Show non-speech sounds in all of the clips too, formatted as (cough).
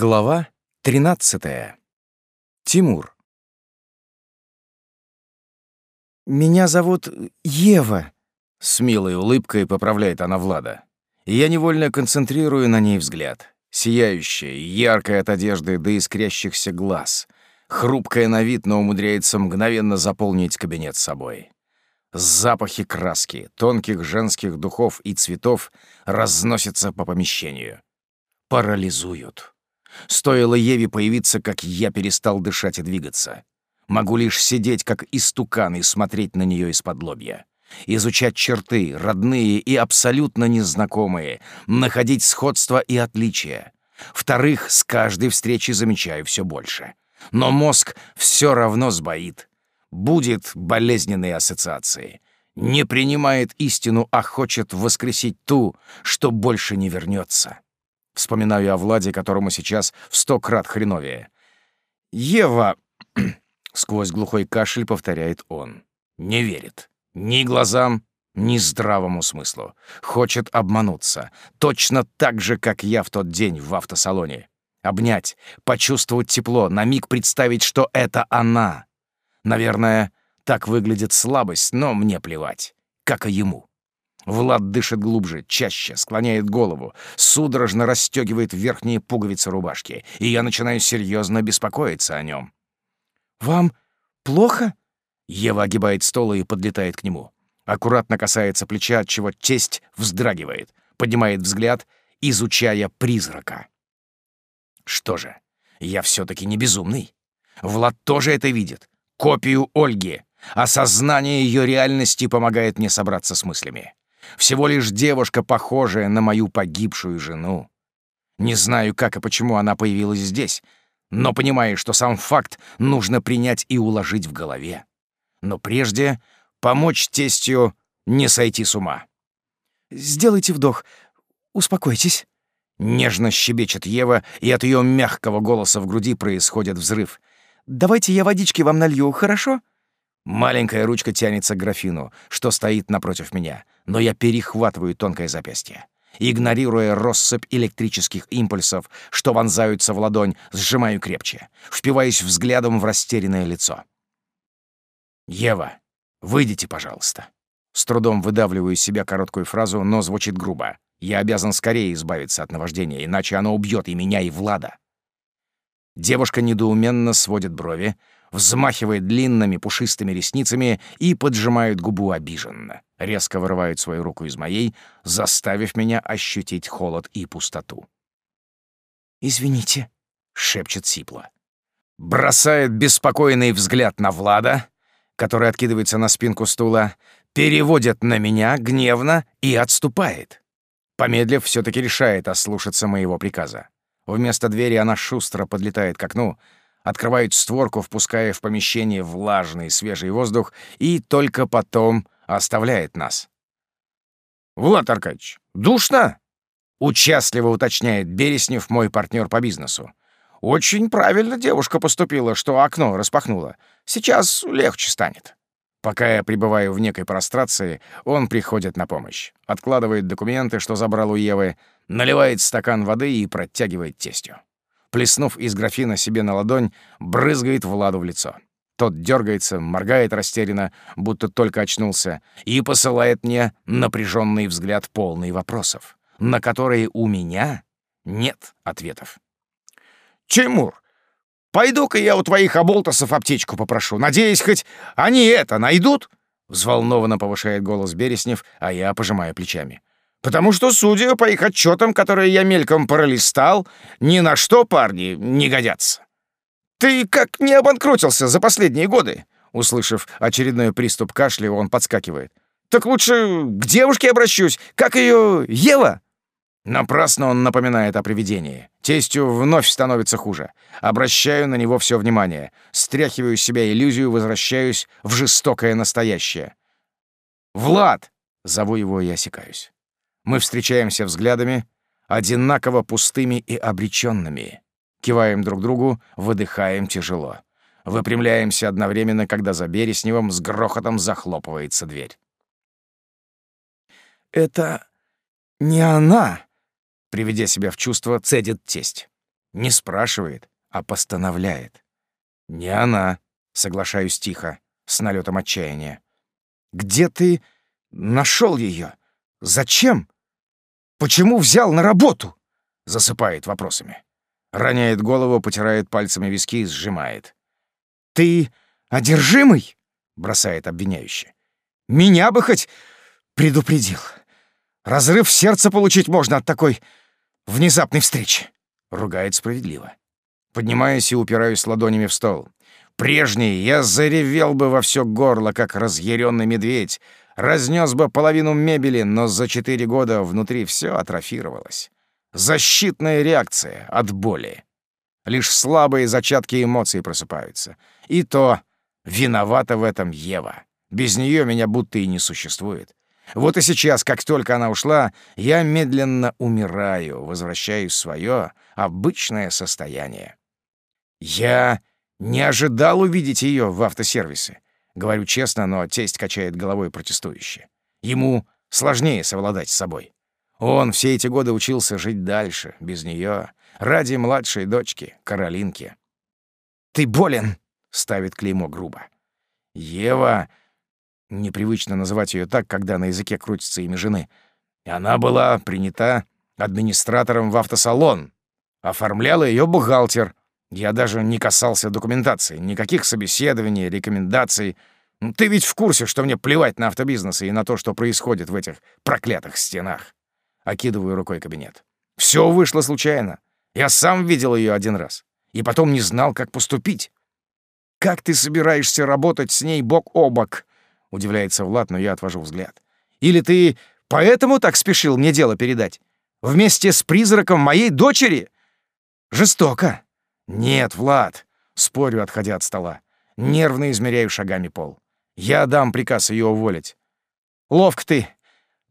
Глава 13. Тимур. «Меня зовут Ева», — с милой улыбкой поправляет она Влада. Я невольно концентрирую на ней взгляд. Сияющая, яркая от одежды до искрящихся глаз. Хрупкая на вид, но умудряется мгновенно заполнить кабинет собой. Запахи краски, тонких женских духов и цветов разносятся по помещению. Парализуют. Стоило Еве появиться, как я перестал дышать и двигаться. Могу лишь сидеть, как истукан, и смотреть на нее из-под лобья. Изучать черты, родные и абсолютно незнакомые, находить сходства и отличия. Вторых, с каждой встречи замечаю все больше. Но мозг все равно сбоит. Будет болезненные ассоциации. Не принимает истину, а хочет воскресить ту, что больше не вернется. Вспоминаю о Владе, которому сейчас в сто крат хреновее. «Ева!» (clears throat) — сквозь глухой кашель повторяет он. Не верит. Ни глазам, ни здравому смыслу. Хочет обмануться. Точно так же, как я в тот день в автосалоне. Обнять, почувствовать тепло, на миг представить, что это она. Наверное, так выглядит слабость, но мне плевать. Как и ему. Влад дышит глубже, чаще, склоняет голову, судорожно расстегивает верхние пуговицы рубашки, и я начинаю серьезно беспокоиться о нем. «Вам плохо?» Ева огибает стол и подлетает к нему. Аккуратно касается плеча, от чего тесть вздрагивает, поднимает взгляд, изучая призрака. Что же, я все таки не безумный. Влад тоже это видит. Копию Ольги. Осознание ее реальности помогает мне собраться с мыслями. Всего лишь девушка, похожая на мою погибшую жену. Не знаю, как и почему она появилась здесь, но понимаю, что сам факт нужно принять и уложить в голове. Но прежде помочь тестью не сойти с ума. «Сделайте вдох. Успокойтесь». Нежно щебечет Ева, и от ее мягкого голоса в груди происходит взрыв. «Давайте я водички вам налью, хорошо?» Маленькая ручка тянется к графину, что стоит напротив меня, но я перехватываю тонкое запястье. Игнорируя россыпь электрических импульсов, что вонзаются в ладонь, сжимаю крепче, впиваясь взглядом в растерянное лицо. «Ева, выйдите, пожалуйста». С трудом выдавливаю из себя короткую фразу, но звучит грубо. Я обязан скорее избавиться от наваждения, иначе оно убьет и меня, и Влада. Девушка недоуменно сводит брови, взмахивает длинными пушистыми ресницами и поджимает губу обиженно. Резко вырывает свою руку из моей, заставив меня ощутить холод и пустоту. «Извините», — шепчет Сипла. Бросает беспокойный взгляд на Влада, который откидывается на спинку стула, переводит на меня гневно и отступает. Помедлив, все таки решает ослушаться моего приказа. Вместо двери она шустро подлетает к окну, открывает створку, впуская в помещение влажный свежий воздух, и только потом оставляет нас. «Влад Аркадьевич, душно?» — участливо уточняет Береснев, мой партнер по бизнесу. «Очень правильно девушка поступила, что окно распахнула. Сейчас легче станет». Пока я пребываю в некой прострации, он приходит на помощь. Откладывает документы, что забрал у Евы, наливает стакан воды и протягивает тестью плеснув из графина себе на ладонь, брызгает Владу в лицо. Тот дергается, моргает растерянно, будто только очнулся, и посылает мне напряженный взгляд, полный вопросов, на которые у меня нет ответов. «Тимур, пойду-ка я у твоих оболтусов аптечку попрошу. Надеюсь, хоть они это найдут?» Взволнованно повышает голос Береснев, а я пожимаю плечами. Потому что, судя по их отчетам, которые я мельком пролистал, ни на что парни не годятся. Ты как не обанкротился за последние годы? Услышав очередной приступ кашля, он подскакивает. Так лучше к девушке обращусь. Как ее Ева? Напрасно он напоминает о привидении. Тестью вновь становится хуже. Обращаю на него все внимание. Стряхиваю с себя иллюзию, возвращаюсь в жестокое настоящее. «Влад!» — зову его и осекаюсь. Мы встречаемся взглядами, одинаково пустыми и обреченными. Киваем друг другу, выдыхаем тяжело. Выпрямляемся одновременно, когда за Бересневым с грохотом захлопывается дверь. «Это не она!» Приведя себя в чувство, цедит тесть. Не спрашивает, а постановляет. «Не она», — соглашаюсь тихо, с налетом отчаяния. «Где ты нашел ее? Зачем? Почему взял на работу?» — засыпает вопросами. Роняет голову, потирает пальцами виски и сжимает. «Ты одержимый?» — бросает обвиняюще. «Меня бы хоть предупредил. Разрыв сердца получить можно от такой внезапной встречи!» — ругает справедливо. Поднимаюсь и упираюсь ладонями в стол. Прежний я заревел бы во все горло, как разъяренный медведь, разнес бы половину мебели, но за четыре года внутри все атрофировалось. Защитная реакция от боли. Лишь слабые зачатки эмоций просыпаются. И то виновата в этом Ева. Без нее меня будто и не существует. Вот и сейчас, как только она ушла, я медленно умираю, возвращаюсь в свое обычное состояние. Я не ожидал увидеть ее в автосервисе. Говорю честно, но тесть качает головой протестующе. Ему сложнее совладать с собой. Он все эти годы учился жить дальше, без нее, ради младшей дочки, Каролинки. «Ты болен!» — ставит клеймо грубо. Ева... Непривычно называть ее так, когда на языке крутится имя жены. Она была принята администратором в автосалон. Оформляла ее бухгалтер, я даже не касался документации, никаких собеседований, рекомендаций. Ну, ты ведь в курсе, что мне плевать на автобизнес и на то, что происходит в этих проклятых стенах. Окидываю рукой кабинет. Все вышло случайно. Я сам видел ее один раз. И потом не знал, как поступить. «Как ты собираешься работать с ней бок о бок?» — удивляется Влад, но я отвожу взгляд. «Или ты поэтому так спешил мне дело передать? Вместе с призраком моей дочери? Жестоко!» «Нет, Влад!» — спорю, отходя от стола. Нервно измеряю шагами пол. «Я дам приказ ее уволить». «Ловко ты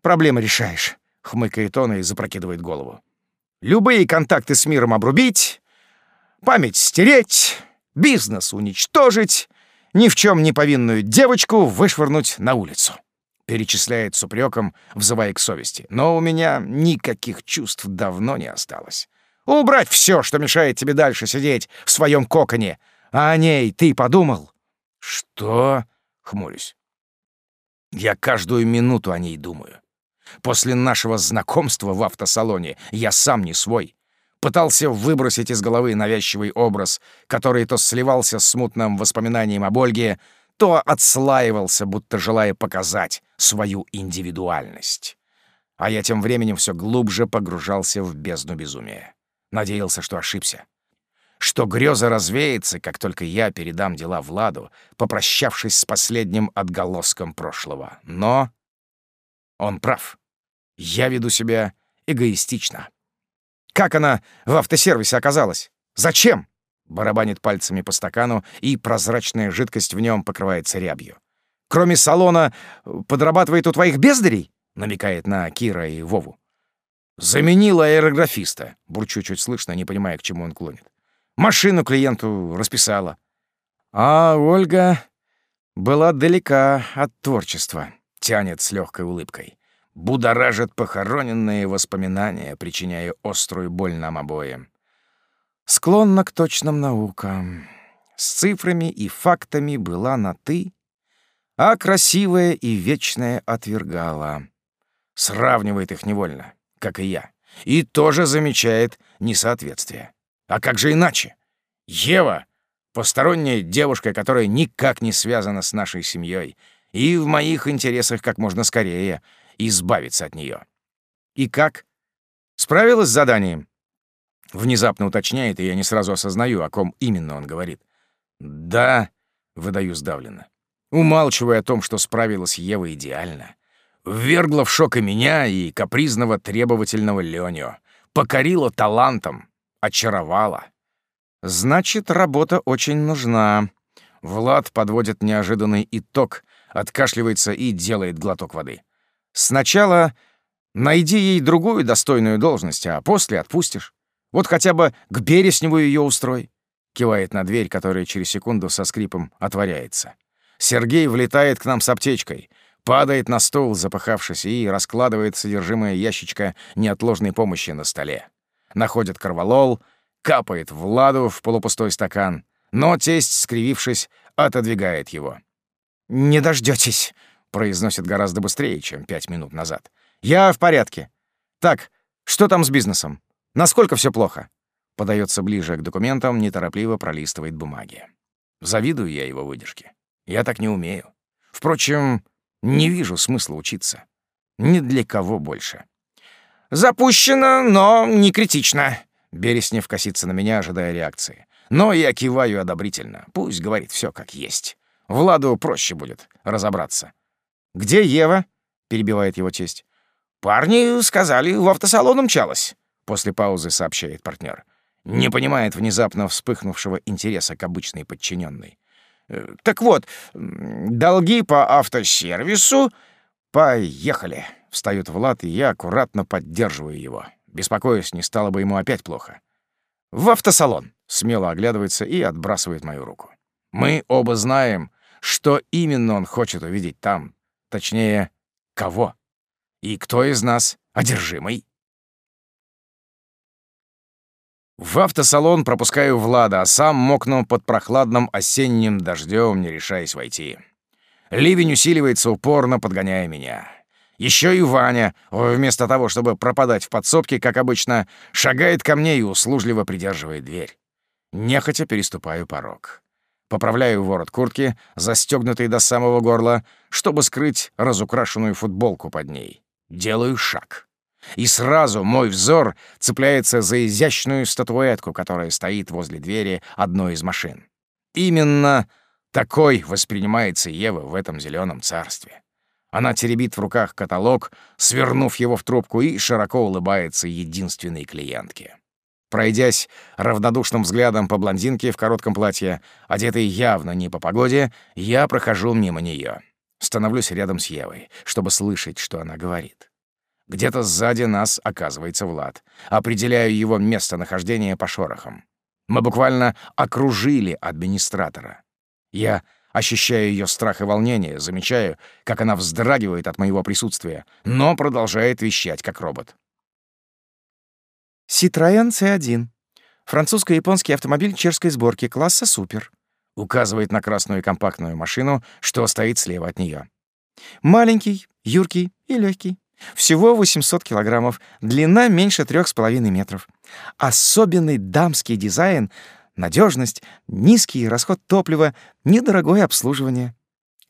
проблемы решаешь», — хмыкает он и запрокидывает голову. «Любые контакты с миром обрубить, память стереть, бизнес уничтожить, ни в чем не повинную девочку вышвырнуть на улицу». Перечисляет с упреком, взывая к совести. Но у меня никаких чувств давно не осталось. Убрать все, что мешает тебе дальше сидеть в своем коконе. А о ней ты подумал?» «Что?» — хмурюсь. «Я каждую минуту о ней думаю. После нашего знакомства в автосалоне я сам не свой. Пытался выбросить из головы навязчивый образ, который то сливался с смутным воспоминанием об Ольге, то отслаивался, будто желая показать свою индивидуальность. А я тем временем все глубже погружался в бездну безумия. Надеялся, что ошибся. Что греза развеется, как только я передам дела Владу, попрощавшись с последним отголоском прошлого. Но он прав. Я веду себя эгоистично. Как она в автосервисе оказалась? Зачем? Барабанит пальцами по стакану, и прозрачная жидкость в нем покрывается рябью. Кроме салона, подрабатывает у твоих бездарей? Намекает на Кира и Вову. «Заменила аэрографиста», — бурчу чуть слышно, не понимая, к чему он клонит. «Машину клиенту расписала». А Ольга была далека от творчества, тянет с легкой улыбкой. Будоражит похороненные воспоминания, причиняя острую боль нам обоим. Склонна к точным наукам. С цифрами и фактами была на «ты», а красивая и вечная отвергала. Сравнивает их невольно как и я, и тоже замечает несоответствие. А как же иначе? Ева — посторонняя девушка, которая никак не связана с нашей семьей, и в моих интересах как можно скорее избавиться от нее. И как? Справилась с заданием? Внезапно уточняет, и я не сразу осознаю, о ком именно он говорит. «Да», — выдаю сдавленно, умалчивая о том, что справилась Ева идеально ввергла в шок и меня, и капризного требовательного Леню, покорила талантом, очаровала. Значит, работа очень нужна. Влад подводит неожиданный итог, откашливается и делает глоток воды. Сначала найди ей другую достойную должность, а после отпустишь. Вот хотя бы к Бересневу ее устрой. Кивает на дверь, которая через секунду со скрипом отворяется. Сергей влетает к нам с аптечкой — падает на стол, запыхавшись, и раскладывает содержимое ящичка неотложной помощи на столе. Находит корвалол, капает Владу в полупустой стакан, но тесть, скривившись, отодвигает его. «Не дождётесь», — произносит гораздо быстрее, чем пять минут назад. «Я в порядке. Так, что там с бизнесом? Насколько все плохо?» Подается ближе к документам, неторопливо пролистывает бумаги. Завидую я его выдержке. Я так не умею. Впрочем, не вижу смысла учиться. Ни для кого больше. «Запущено, но не критично», — Береснев косится на меня, ожидая реакции. Но я киваю одобрительно. Пусть говорит все как есть. Владу проще будет разобраться. «Где Ева?» — перебивает его честь. «Парни сказали, в автосалон умчалась», — после паузы сообщает партнер. Не понимает внезапно вспыхнувшего интереса к обычной подчиненной. «Э, «Так вот, долги по автосервису...» «Поехали!» — встает Влад, и я аккуратно поддерживаю его. Беспокоюсь, не стало бы ему опять плохо. «В автосалон!» — смело оглядывается и отбрасывает мою руку. Мы оба знаем, что именно он хочет увидеть там. Точнее, кого. И кто из нас одержимый. В автосалон пропускаю Влада, а сам мокну под прохладным осенним дождем, не решаясь войти. Ливень усиливается упорно, подгоняя меня. Еще и Ваня, вместо того, чтобы пропадать в подсобке, как обычно, шагает ко мне и услужливо придерживает дверь. Нехотя переступаю порог. Поправляю ворот куртки, застегнутый до самого горла, чтобы скрыть разукрашенную футболку под ней. Делаю шаг. И сразу мой взор цепляется за изящную статуэтку, которая стоит возле двери одной из машин. Именно такой воспринимается Ева в этом зеленом царстве. Она теребит в руках каталог, свернув его в трубку и широко улыбается единственной клиентке. Пройдясь равнодушным взглядом по блондинке в коротком платье, одетой явно не по погоде, я прохожу мимо нее. Становлюсь рядом с Евой, чтобы слышать, что она говорит. Где-то сзади нас оказывается Влад. Определяю его местонахождение по шорохам. Мы буквально окружили администратора. Я ощущаю ее страх и волнение, замечаю, как она вздрагивает от моего присутствия, но продолжает вещать, как робот. Citroёn C1. Французско-японский автомобиль чешской сборки, класса «Супер». Указывает на красную компактную машину, что стоит слева от нее. Маленький, юркий и легкий. Всего 800 килограммов, длина меньше трех с половиной метров. Особенный дамский дизайн, надежность, низкий расход топлива, недорогое обслуживание.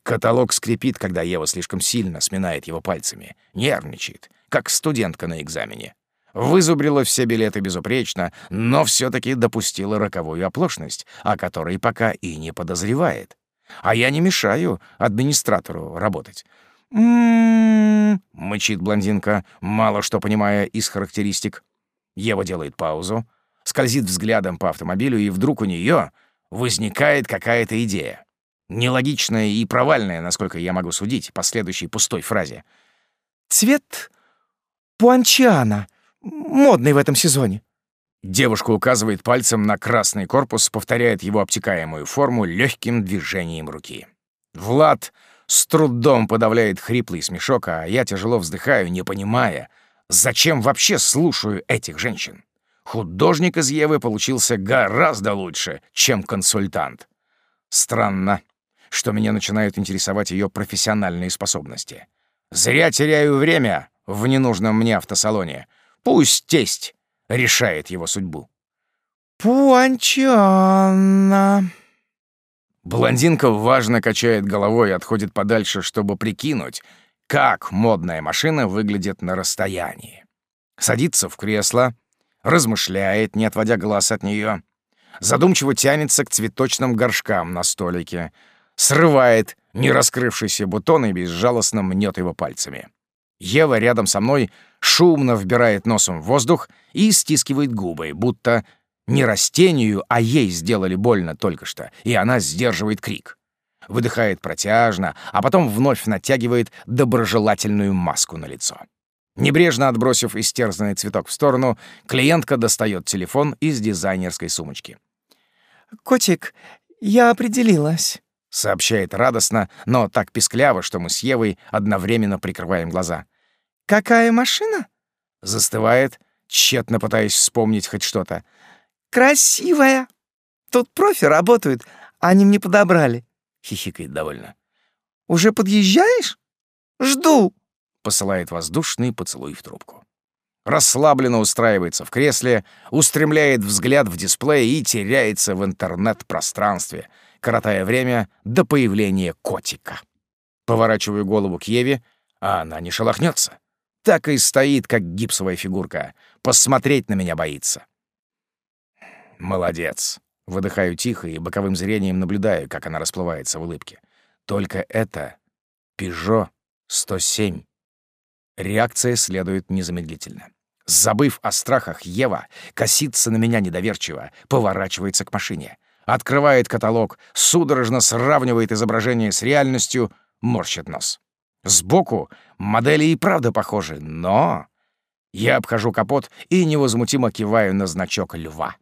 Каталог скрипит, когда Ева слишком сильно сминает его пальцами. Нервничает, как студентка на экзамене. Вызубрила все билеты безупречно, но все таки допустила роковую оплошность, о которой пока и не подозревает. А я не мешаю администратору работать. «М-м-м», мычит блондинка, мало что понимая из характеристик. Ева делает паузу, скользит взглядом по автомобилю, и вдруг у нее возникает какая-то идея. Нелогичная и провальная, насколько я могу судить, по следующей пустой фразе. «Цвет пуанчиана», модный в этом сезоне». Девушка указывает пальцем на красный корпус, повторяет его обтекаемую форму легким движением руки. Влад с трудом подавляет хриплый смешок, а я тяжело вздыхаю, не понимая, зачем вообще слушаю этих женщин. Художник из Евы получился гораздо лучше, чем консультант. Странно, что меня начинают интересовать ее профессиональные способности. Зря теряю время в ненужном мне автосалоне — Пусть тесть решает его судьбу. Пуанчана. Блондинка важно качает головой и отходит подальше, чтобы прикинуть, как модная машина выглядит на расстоянии. Садится в кресло, размышляет, не отводя глаз от нее, задумчиво тянется к цветочным горшкам на столике, срывает не раскрывшийся бутон и безжалостно мнет его пальцами. Ева рядом со мной шумно вбирает носом воздух и стискивает губы, будто не растению, а ей сделали больно только что, и она сдерживает крик. Выдыхает протяжно, а потом вновь натягивает доброжелательную маску на лицо. Небрежно отбросив истерзанный цветок в сторону, клиентка достает телефон из дизайнерской сумочки. «Котик, я определилась», — сообщает радостно, но так пискляво, что мы с Евой одновременно прикрываем глаза. «Какая машина?» Застывает, тщетно пытаясь вспомнить хоть что-то. Красивая. Тут профи работают, они мне подобрали. Хихикает довольно. Уже подъезжаешь? Жду. Посылает воздушный поцелуй в трубку. Расслабленно устраивается в кресле, устремляет взгляд в дисплей и теряется в интернет-пространстве, коротая время до появления котика. Поворачиваю голову к Еве, а она не шелохнется. Так и стоит, как гипсовая фигурка. Посмотреть на меня боится. Молодец. Выдыхаю тихо и боковым зрением наблюдаю, как она расплывается в улыбке. Только это Peugeot 107. Реакция следует незамедлительно. Забыв о страхах, Ева косится на меня недоверчиво, поворачивается к машине, открывает каталог, судорожно сравнивает изображение с реальностью, морщит нос. Сбоку модели и правда похожи, но... Я обхожу капот и невозмутимо киваю на значок льва.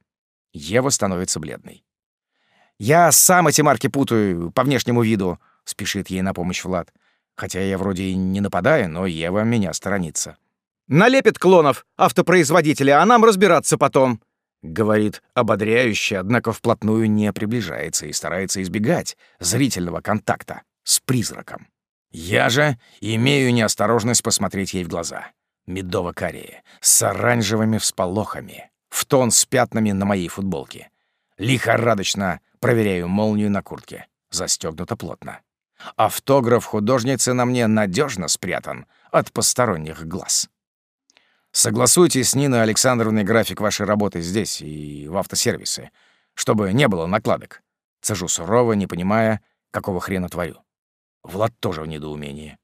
Ева становится бледной. «Я сам эти марки путаю по внешнему виду», — спешит ей на помощь Влад. Хотя я вроде и не нападаю, но Ева меня сторонится. «Налепит клонов автопроизводителя, а нам разбираться потом», — говорит ободряюще, однако вплотную не приближается и старается избегать зрительного контакта с призраком. Я же имею неосторожность посмотреть ей в глаза. Медово-карие, с оранжевыми всполохами, в тон с пятнами на моей футболке. Лихорадочно проверяю молнию на куртке. Застегнуто плотно. Автограф художницы на мне надежно спрятан от посторонних глаз. Согласуйте с Ниной Александровной график вашей работы здесь и в автосервисе, чтобы не было накладок. Цежу сурово, не понимая, какого хрена творю. Влад тоже в недоумении.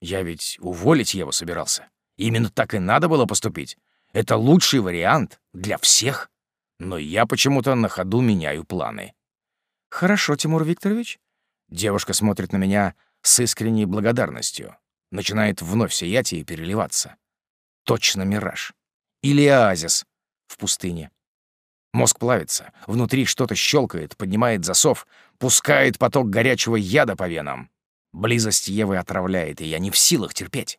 Я ведь уволить его собирался. Именно так и надо было поступить. Это лучший вариант для всех. Но я почему-то на ходу меняю планы. «Хорошо, Тимур Викторович». Девушка смотрит на меня с искренней благодарностью. Начинает вновь сиять и переливаться. Точно мираж. Или оазис в пустыне. Мозг плавится, внутри что-то щелкает, поднимает засов, пускает поток горячего яда по венам. Близость Евы отравляет, и я не в силах терпеть.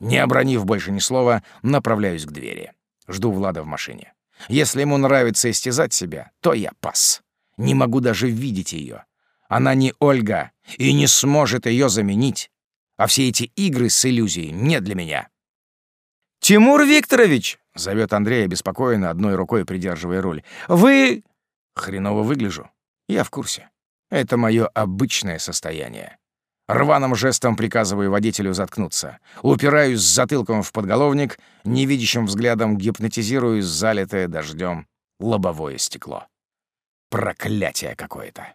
Не обронив больше ни слова, направляюсь к двери. Жду Влада в машине. Если ему нравится истязать себя, то я пас. Не могу даже видеть ее. Она не Ольга и не сможет ее заменить. А все эти игры с иллюзией не для меня. «Тимур Викторович!» — зовет Андрей обеспокоенно, одной рукой придерживая руль. «Вы...» Хреново выгляжу. Я в курсе. Это мое обычное состояние. Рваным жестом приказываю водителю заткнуться. Упираюсь с затылком в подголовник, невидящим взглядом гипнотизирую залитое дождем лобовое стекло. Проклятие какое-то.